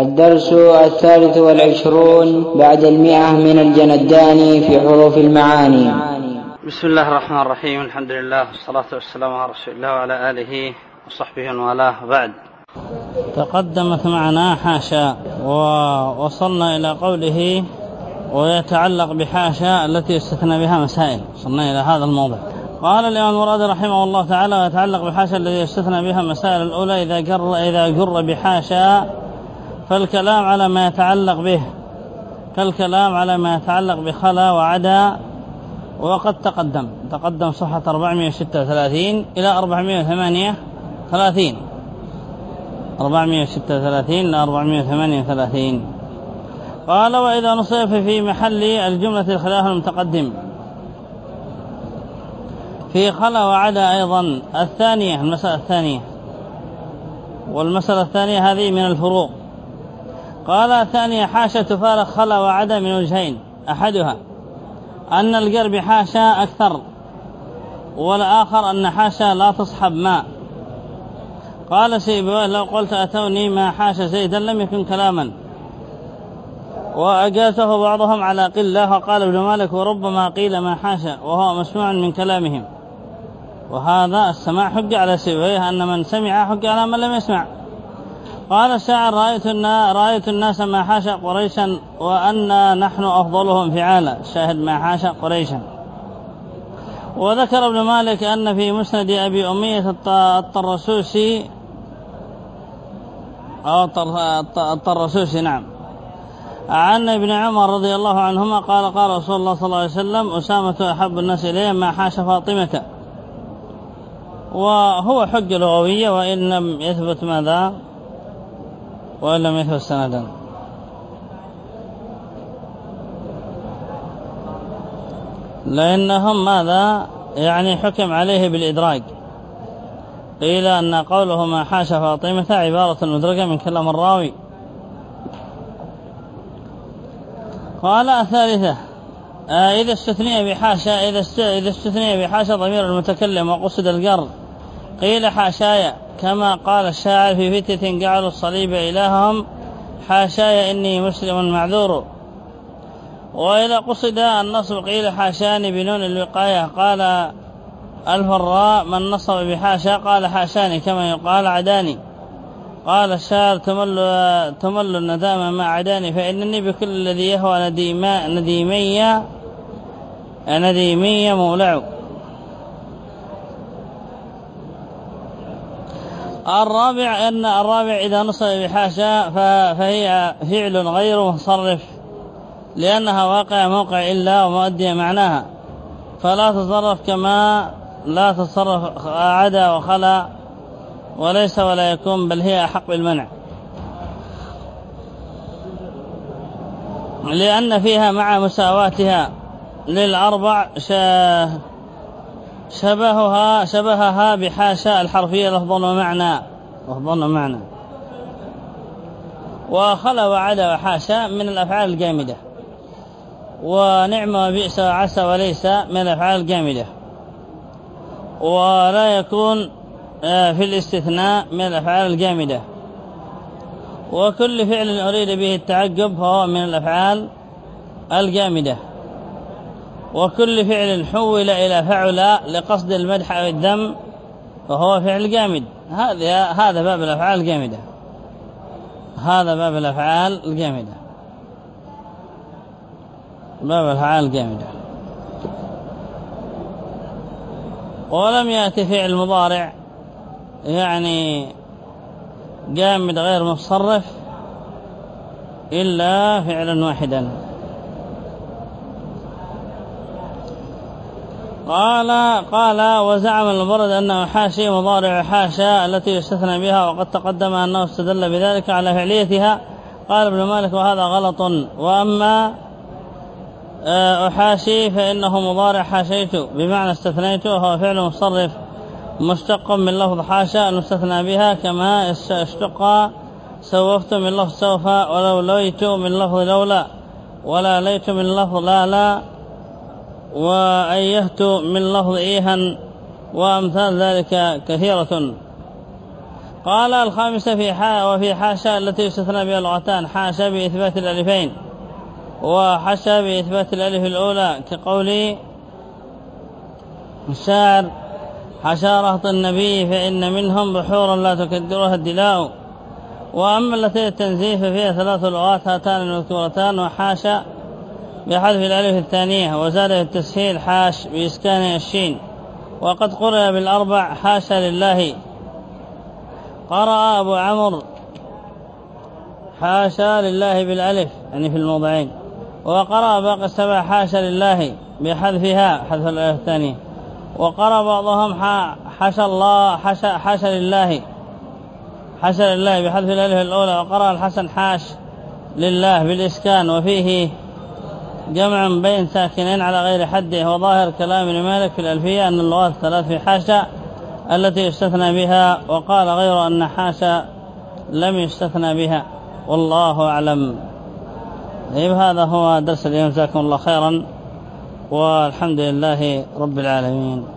الدرس الثالث والعشرون بعد المئة من الجنداني في حروف المعاني. بسم الله الرحمن الرحيم. الحمد لله والصلاة والسلام على رسول الله وعلى آله وصحبه ومن بعد. تقدمت معنا حاشا ووصلنا إلى قوله ويتعلق بحاشا التي استثنى بها مسائل. وصلنا إلى هذا الموضع. قال الإمام المراد رحمه الله تعالى ويتعلق بحاشا الذي استثنى بها مسائل الأولى إذا جر إذا جر بحاشا فالكلام على ما يتعلق به كالكلام على ما يتعلق بخلا وعدا وقد تقدم. تقدم صفحة 436 إلى 438 436 إلى 438 قال وإذا نصف في محل الجملة الخلاف المتقدم. في خلا وعدا أيضا. الثانية المسألة الثانية. والمسألة الثانية هذه من الفروق. قال ثانية حاشا تفارق خلا وعدا من وجهين أحدها أن القرب حاشا أكثر والآخر أن حاشا لا تصحب ماء. قال سيبويه لو قلت أتوني ما حاشا زيدا لم يكن كلاما. وأجازه بعضهم على قلة وقال ابن مالك وربما قيل ما حاشا وهو مسموع من كلامهم. وهذا السماع حج على سيبويه أن من سمع حج على من لم يسمع. قال الشاعر رأيت, رأيت الناس ما حاشا قريشا وأن نحن أفضلهم فعالا شاهد ما حاشا قريشا. وذكر ابن مالك أن في مسند أبي أمية الطرسوسي أو الطرسوسي نعم. عن ابن عمر رضي الله عنهما قال قال رسول الله صلى الله عليه وسلم أسامة أحب الناس إليه ما حاش فاطمة. وهو حجة لغوية وإن لم يثبت ماذا؟ وإن لم يثبت سندا. لأنهم ماذا؟ يعني حكم عليه بالإدراج قيل أن قوله ما حاش فاطمة عبارة مدرجة من كلام الراوي. قال الثالثة آه إذا استثني بحاشا إذا استثني بحاشا ضمير المتكلم وقصد القرن قيل حاشايا كما قال الشاعر في فتة جعلوا الصليب إلههم حاشايا إني مسلم معذور. وإذا قصد النصب قيل حاشاني بنون الوقاية قال الفراء من نصب بحاشا قال حاشاني كما يقال عداني. قال الشاعر تمل, تمل الندامة ما عداني فإنني بكل الذي يهوى نديما نديمية نديمية مولع. الرابع أن الرابع إذا نصب بحاشا فهي فعل غير مصرف لأنها واقع موقع إلا ومؤدية معناها. فلا تصرف كما لا تصرف عدا وخلا وليس ولا يكون بل هي أحق بالمنع. لأن فيها مع مساواتها للأربع شبهها شبهها بحاشا الحرفية لفظا ومعنى. لفظا ومعنى. وخلا وعدا وحاشا من الأفعال الجامدة. ونعم وبئس وعسى وليس من الأفعال الجامدة. ولا يكون آه، في الاستثناء من الأفعال الجامدة. وكل فعل أريد به التعجب فهو من الأفعال الجامدة. وكل فعل حول إلى فعل لقصد المدح أو الذم فهو فعل جامد. هذا هذا باب الأفعال الجامدة. هذا باب الأفعال الجامدة. باب الأفعال الجامدة. ولم يأتي فعل مضارع يعني جامد غير متصرف إلا فعلا واحدا. قال قال وزعم المبرد أنه حاشي مضارع حاشا التي يستثنى بها وقد تقدم أنه استدل بذلك على فعليتها. قال ابن مالك وهذا غلط. وأما آه، أحاشي فإنه مضارع حاشيت بمعنى استثنيت وهو فعل مصرف مشتق من لفظ حاشا المستثنى بها كما اشتق سوفت من لفظ سوف ولو ليت من لفظ لولا ولا ليت من لفظ لا لا وأيهت من لفظ إيها وأمثال ذلك كثيرة. قال الخامسة في حا وفي حاشا التي يستثنى بها اللغتان حاشا بإثبات الألفين وحاشا بإثبات الألف الأولى كقولي الشاعر حشا رهط النبي فإن منهم بحورا لا تكدرها الدلاء. وأما التي التنزيه ففيها ثلاث لغات هاتان المذكورتان وحاشا بحذف الألف الثانية وزاد التسهيل حاش بإسكان الشين. وقد قرأ بالأربع حاشا لله. قرأ أبو عمرو حاشا لله بالألف يعني في الموضعين. وقرأ باقي السبع حاشا لله بحذفها حذف الألف الثانية. وقرأ بعضهم حاشا الله حاشا, حاشا لله. حاشا لله بحذف الألف الأولى وقرأ الحسن حاش لله بالإسكان. وفيه جمع بين ساكنين على غير حده وظاهر كلام المالك في الألفية أن اللغات الثلاث في حاشا التي يستثنى بها وقال غير أن حاشا لم يستثنى بها. والله أعلم. طيب هذا هو درس اليوم جزاكم الله خيرا والحمد لله رب العالمين.